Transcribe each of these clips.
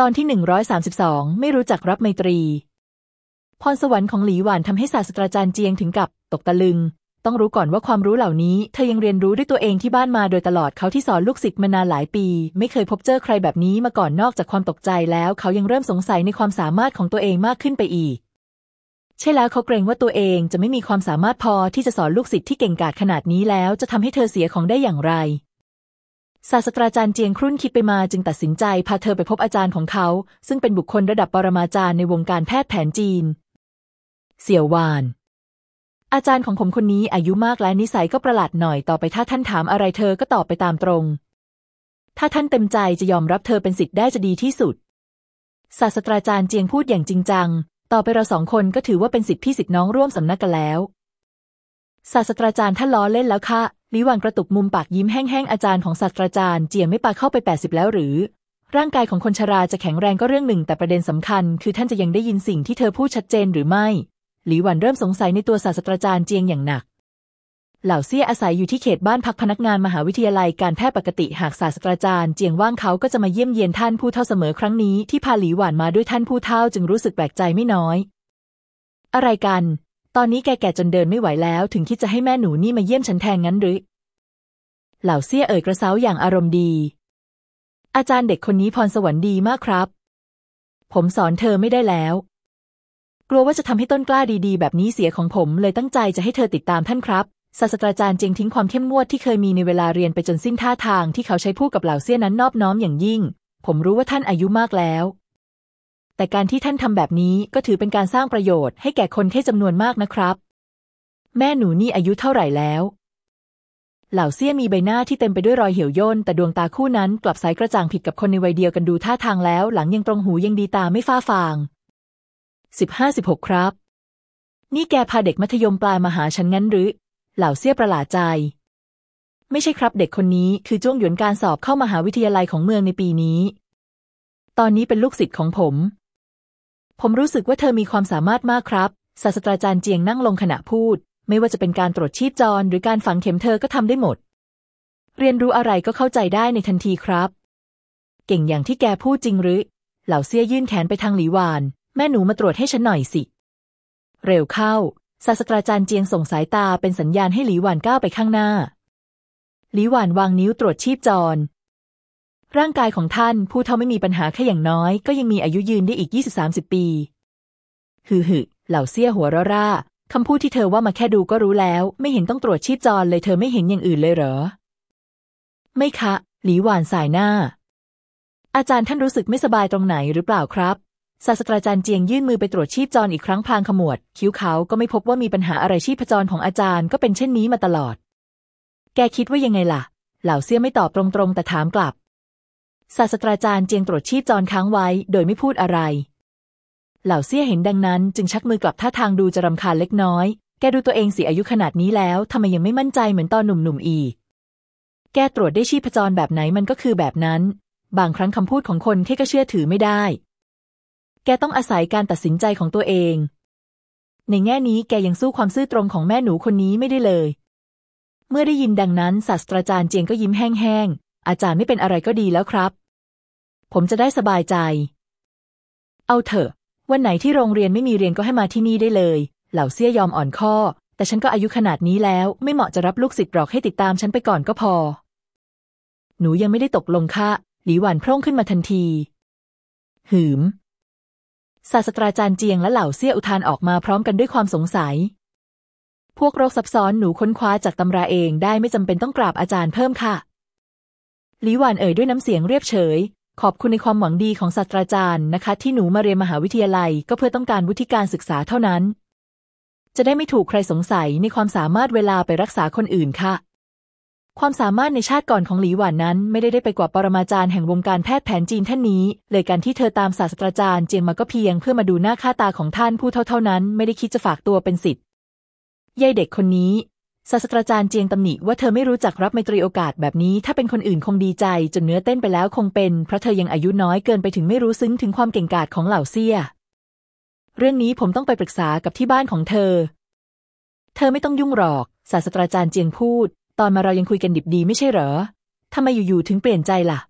ตอนที่หนึ่งร้อยสามสิบสองไม่รู้จักรับไมตรี พรสวรรค์ของหลีหวานทำให้ศาสตราจารย์เจียงถึงกับตกตะลึง ต้องรู้ก่อนว่าความรู้เหล่านี้ เธอยังเรียนรู้ด้วยตัวเองที่บ้านมาโดยตลอดเขาที่สอนลูกศิษย์มานานหลายปี ไม่เคยพบเจอใครแบบนี้มาก่อนนอกจากความตกใจแล้ว เขายังเริ่มสงสัยในความสามารถของตัวเองมากขึ้นไปอีก ใช่แล้วเขาเกรงว่าตัวเองจะไม่มีความสามารถพอที่จะสอนลูกศิษย์ที่เก่งกาจขนาดนี้แล้วจะทำให้เธอเสียของได้อย่างไร ศาสตราจารย์เจียงครุ่นคิดไปมาจึงตัดสินใจพาเธอไปพบอาจารย์ของเขา ซึ่งเป็นบุคคลระดับปรมาจารย์ในวงการแพทย์แผนจีน เสี่ยววาน อาจารย์ของผมคนนี้อายุมากและนิสัยก็ประหลาดหน่อยต่อไปถ้าท่านถามอะไรเธอก็ตอบไปตามตรง ถ้าท่านเต็มใจจะยอมรับเธอเป็นสิทธิ์ได้จะดีที่สุด ศาสตราจารย์เจียงพูดอย่างจริงจัง ต่อไปเราสองคนก็ถือว่าเป็นสิทธิพี่สิทธิน้องร่วมสำนักกันแล้วศาสตราจารย์ท่านล้อเล่นแล้วค่ะ ลิหวานกระตุกมุมปากยิ้มแห้งๆอาจารย์ของศาสตราจารย์เจียงไม่ปาเข้าไป 80 แล้วหรือ ร่างกายของคนชราจะแข็งแรงก็เรื่องหนึ่ง แต่ประเด็นสำคัญ คือท่านจะยังได้ยินสิ่งที่เธอพูดชัดเจนหรือไม่หลีหวันเริ่มสงสัยในตัวศาสตราจารย์เจียงอย่างหนัก เหล่าเซี่ยอาศัยอยู่ที่เขตบ้านพักพนักงานมหาวิทยาลัยการแพทย์ปกติหากศาสตราจารย์เจียงว่างเขาก็จะมาเยี่ยมเยียนท่านผู้เท่าเสมอครั้งนี้ที่พาหลีหวานมาด้วยท่านผู้เท่าจึงรู้สึกแปลกใจไม่น้อย อะไรกัน ตอนนี้แกแก่จนเดินไม่ไหวแล้ว ถึงคิดจะให้แม่หนูนี่มาเยี่ยมฉันแทนงั้นหรือ เหล่าเซี่ยเอ่ยกระเซ้าอย่างอารมณ์ดี อาจารย์เด็กคนนี้พรสวรรค์ดีมากครับ ผมสอนเธอไม่ได้แล้ว กลัวว่าจะทำให้ต้นกล้าดีๆ แบบนี้เสียของผมเลยตั้งใจจะให้เธอติดตามท่านครับศาสตราจารย์เจงทิ้งความเข้มงวดที่เคยมีในเวลาเรียนไปจนสิ้นท่าทางที่เขาใช้พูดกับเหล่าเซี่ยนั้นนอบน้อมอย่างยิ่ง ผมรู้ว่าท่านอายุมากแล้ว แต่การที่ท่านทำแบบนี้ก็ถือเป็นการสร้างประโยชน์ให้แก่คนแค่จำนวนมากนะครับ แม่หนูนี่อายุเท่าไหร่แล้ว เหล่าเซี่ยมีใบหน้าที่เต็มไปด้วยรอยเหี่ยวย่นแต่ดวงตาคู่นั้นกลับใสกระจ่างผิดกับคนในวัยเดียวกันดูท่าทางแล้ว หลังยังตรงหูยังดีตาไม่ฟ้าฟางสิบห้าสิบหกครับ นี่แกพาเด็กมัธยมปลายมาหาฉันงั้นหรือ เหล่าเซี่ยประหลาดใจ ไม่ใช่ครับเด็กคนนี้คือจ้วงหยวนการสอบเข้ามาหาวิทยาลัยของเมืองในปีนี้ ตอนนี้เป็นลูกศิษย์ของผม ผมรู้สึกว่าเธอมีความสามารถมากครับ ศาสตราจารย์เจียงนั่งลงขณะพูด ไม่ว่าจะเป็นการตรวจชีพจร หรือการฝังเข็มเธอก็ทำได้หมด เรียนรู้อะไรก็เข้าใจได้ในทันทีครับ เก่งอย่างที่แกพูดจริงหรือ เหล่าเซี่ยยื่นแขนไปทางหลีหวาน แม่หนูมาตรวจให้ฉันหน่อยสิ เร็วเข้า ศาสตราจารย์เจียงส่งสายตาเป็นสัญญาณให้หลีหวานก้าวไปข้างหน้า หลีหวานวางนิ้วตรวจชีพจร ร่างกายของท่านผู้เท่าไม่มีปัญหาแค่อย่างน้อย ก็ยังมีอายุยืนได้อีก 20-30 ปีฮือหึเหล่าเซี่ยหัวเราะร่าคำพูดที่เธอว่ามาแค่ดูก็รู้แล้ว ไม่เห็นต้องตรวจชีพจรเลยเธอไม่เห็นอย่างอื่นเลยเหรอ ไม่คะ หลีหวานสายหน้า อาจารย์ท่านรู้สึกไม่สบายตรงไหนหรือเปล่าครับศาสตราจารย์เจียงยื่นมือไปตรวจชีพจรอีกครั้งพลางขมวด คิ้วเขาก็ไม่พบว่ามีปัญหาอะไรชีพจรของอาจารย์ก็เป็นเช่นนี้มาตลอด แกคิดว่ายังไงล่ะ เหล่าเซี่ยไม่ตอบตรงๆ แต่ถามกลับ ศาสตราจารย์เจียงตรวจชีพจรค้างไว้ โดยไม่พูดอะไร เหล่าเซี่ยเห็นดังนั้น จึงชักมือกลับท่าทางดูจะรำคาญเล็กน้อย แกดูตัวเองสีอายุขนาดนี้แล้วทำไมยังไม่มั่นใจเหมือนตอนหนุ่มๆอีก แกตรวจได้ชีพจรแบบไหนมันก็คือแบบนั้น บางครั้งคำพูดของคนแค่ก็เชื่อถือไม่ได้ แกต้องอาศัยการตัดสินใจของตัวเอง ในแง่นี้แกยังสู้ความซื่อตรงของแม่หนูคนนี้ไม่ได้เลย เมื่อได้ยินดังนั้นศาสตราจารย์เจียงก็ยิ้มแห้งๆ อาจารย์ไม่เป็นอะไรก็ดีแล้วครับ ผมจะได้สบายใจ เอาเถอะ วันไหนที่โรงเรียนไม่มีเรียนก็ให้มาที่นี่ได้เลย เหล่าเซี่ยยอมอ่อนข้อ แต่ฉันก็อายุขนาดนี้แล้ว ไม่เหมาะจะรับลูกศิษย์หรอกให้ติดตามฉันไปก่อนก็พอ หนูยังไม่ได้ตกลงค่ะ หลีหวานพร่งขึ้นมาทันที หืม ศาสตราจารย์เจียงและเหล่าเซี่ยอุทานออกมาพร้อมกันด้วยความสงสัยพวกโรคซับซ้อนหนูค้นคว้าจากตำราเองได้ไม่จำเป็นต้องกราบอาจารย์เพิ่มค่ะ หลีหวานเอ่ยด้วยน้ำเสียงเรียบเฉย ขอบคุณในความหวังดีของศาสตราจารย์นะคะ ที่หนูมาเรียนมหาวิทยาลัย ก็เพื่อต้องการวุฒิการศึกษาเท่านั้น จะได้ไม่ถูกใครสงสัยในความสามารถเวลาไปรักษาคนอื่นค่ะ ความสามารถในชาติก่อนของหลีหวานนั้นไม่ได้ได้ไปกว่าปรมาจารย์แห่งวงการแพทย์แผนจีนท่านนี้ เลยการที่เธอตามศาสตราจารย์เจียงมาก็เพียงเพื่อมาดูหน้าค่าตาของท่านผู้เท่าเท่านั้น ไม่ได้คิดจะฝากตัวเป็นศิษย์ยายเด็กคนนี้ ศาสตราจารย์เจียงตำหนิว่าเธอไม่รู้จักรับไมตรีโอกาสแบบนี้ ถ้าเป็นคนอื่นคงดีใจ จนเนื้อเต้นไปแล้วคงเป็น เพราะเธอยังอายุน้อยเกินไปถึงไม่รู้ซึ้งถึงความเก่งกาจของเหล่าเซีย เรื่องนี้ผมต้องไปปรึกษากับที่บ้านของเธอ เธอไม่ต้องยุ่งหรอก ศาสตราจารย์เจียงพูด ตอนมาเรายังคุยกันดิบดีไม่ใช่เหรอทำไมอยู่ๆถึงเปลี่ยนใจล่ะ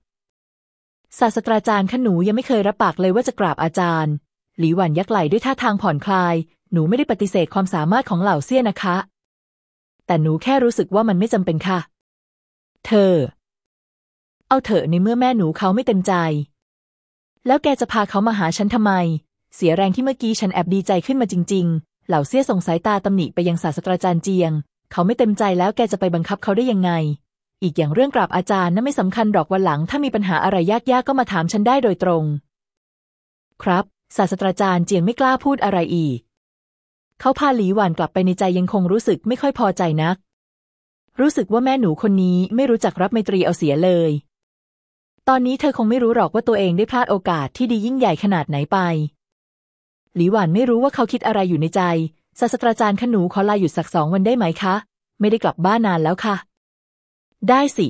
ศาสตราจารย์ขหนูยังไม่เคยรับปากเลยว่าจะกราบอาจารย์ หลีหวันยักไหลด้วยท่าทางผ่อนคลาย หนูไม่ได้ปฏิเสธความสามารถของเหล่าเซียนะคะ แต่หนูแค่รู้สึกว่ามันไม่จำเป็นค่ะ เธอ เอาเถอะในเมื่อแม่หนูเขาไม่เต็มใจ แล้วแกจะพาเขามาหาฉันทำไม เสียแรงที่เมื่อกี้ฉันแอบดีใจขึ้นมาจริง ๆ เหล่าเซี่ยส่งสายตาตำหนิไปยังศาสตราจารย์เจียง เขาไม่เต็มใจแล้วแกจะไปบังคับเขาได้ยังไง อีกอย่างเรื่องกราบอาจารย์นั้นไม่สำคัญหรอกวันหลัง ถ้ามีปัญหาอะไรยากๆก็มาถามฉันได้โดยตรง ครับศาสตราจารย์เจียงไม่กล้าพูดอะไรอีก เขาพาหลีหวานกลับไปในใจยังคงรู้สึกไม่ค่อยพอใจนัก รู้สึกว่าแม่หนูคนนี้ไม่รู้จักรับไมตรีเอาเสียเลย ตอนนี้เธอคงไม่รู้หรอกว่าตัวเองได้พลาดโอกาสที่ดียิ่งใหญ่ขนาดไหนไป หลีหวานไม่รู้ว่าเขาคิดอะไรอยู่ในใจศาสตราจารย์ขนูขอลาหยุดสักสองวันได้ไหมคะ ไม่ได้กลับบ้านนานแล้วค่ะ ได้สิ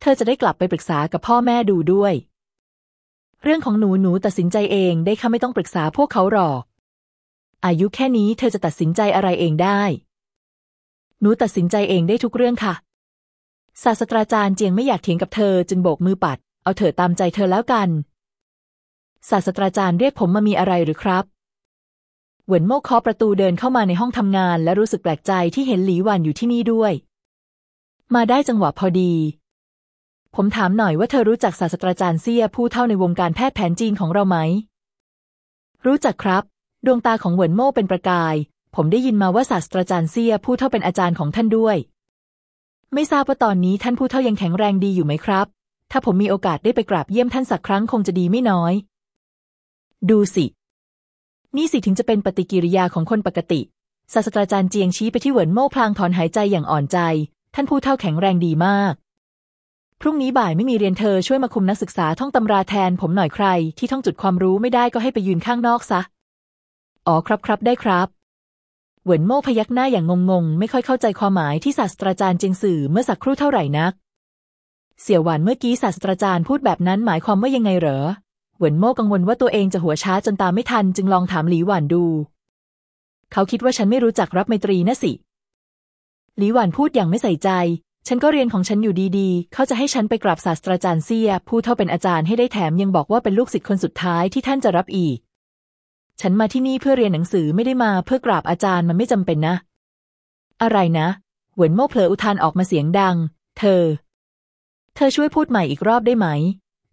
เธอจะได้กลับไปปรึกษากับพ่อแม่ดูด้วย เรื่องของหนูหนูตัดสินใจเองได้ค่ะไม่ต้องปรึกษาพวกเขาหรอก อายุแค่นี้เธอจะตัดสินใจอะไรเองได้ หนูตัดสินใจเองได้ทุกเรื่องค่ะ ศาสตราจารย์เจียงไม่อยากเถียงกับเธอจึงโบกมือปัด เอาเถอะตามใจเธอแล้วกัน ศาสตราจารย์เรียกผมมามีอะไรหรือครับ เหวินโม่เคาะประตูเดินเข้ามาในห้องทำงาน และรู้สึกแปลกใจที่เห็นหลีหวันอยู่ที่นี่ด้วย มาได้จังหวะพอดีผมถามหน่อยว่าเธอรู้จักศาสตราจารย์เซี่ยผู้เท่าในวงการแพทย์แผนจีนของเราไหม รู้จักครับ ดวงตาของเหวินโม่เป็นประกาย ผมได้ยินมาว่าศาสตราจารย์เซียผู้เท่าเป็นอาจารย์ของท่านด้วย ไม่ทราบว่าตอนนี้ท่านผู้เท่ายังแข็งแรงดีอยู่ไหมครับ ถ้าผมมีโอกาสได้ไปกราบเยี่ยมท่านสักครั้งคงจะดีไม่น้อย ดูสิ นี่สิถึงจะเป็นปฏิกิริยาของคนปกติ ศาสตราจารย์เจียงชี้ไปที่เหวินโม่พลางถอนหายใจอย่างอ่อนใจ ท่านผู้เท่าแข็งแรงดีมากพรุ่งนี้บ่ายไม่มีเรียนเธอช่วยมาคุมนักศึกษาท่องตำราแทนผมหน่อยใคร ที่ท่องจุดความรู้ไม่ได้ก็ให้ไปยืนข้างนอกซะ อ๋อครับครับได้ครับเหวินโม่พยักหน้าอย่างงงๆ ไม่ค่อยเข้าใจความหมายที่ศาสตราจารย์เจียงสื่อเมื่อสักครู่เท่าไหร่นัก เสี่ยวหวานเมื่อกี้ศาสตราจารย์พูดแบบนั้นหมายความว่ายังไงเหรอเหวินโม่กังวลว่าตัวเองจะหัวช้าจนตามไม่ทันจึงลองถามหลีหวานดู เขาคิดว่าฉันไม่รู้จักรับไมตรีนะสิ หลีหวานพูดอย่างไม่ใส่ใจ ฉันก็เรียนของฉันอยู่ดีๆ เขาจะให้ฉันไปกราบศาสตราจารย์เซียผู้เท่าเป็นอาจารย์ให้ได้แถมยังบอกว่าเป็นลูกศิษย์คนสุดท้ายที่ท่านจะรับอีก ฉันมาที่นี่เพื่อเรียนหนังสือไม่ได้มาเพื่อกราบอาจารย์มันไม่จำเป็นนะ อะไรนะ เหวินโม่เผลออุทานออกมาเสียงดัง เธอ เธอช่วยพูดใหม่อีกรอบได้ไหม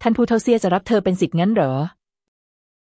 ท่านผู้เท่าเซียจะรับเธอเป็นศิษย์งั้นเหรอ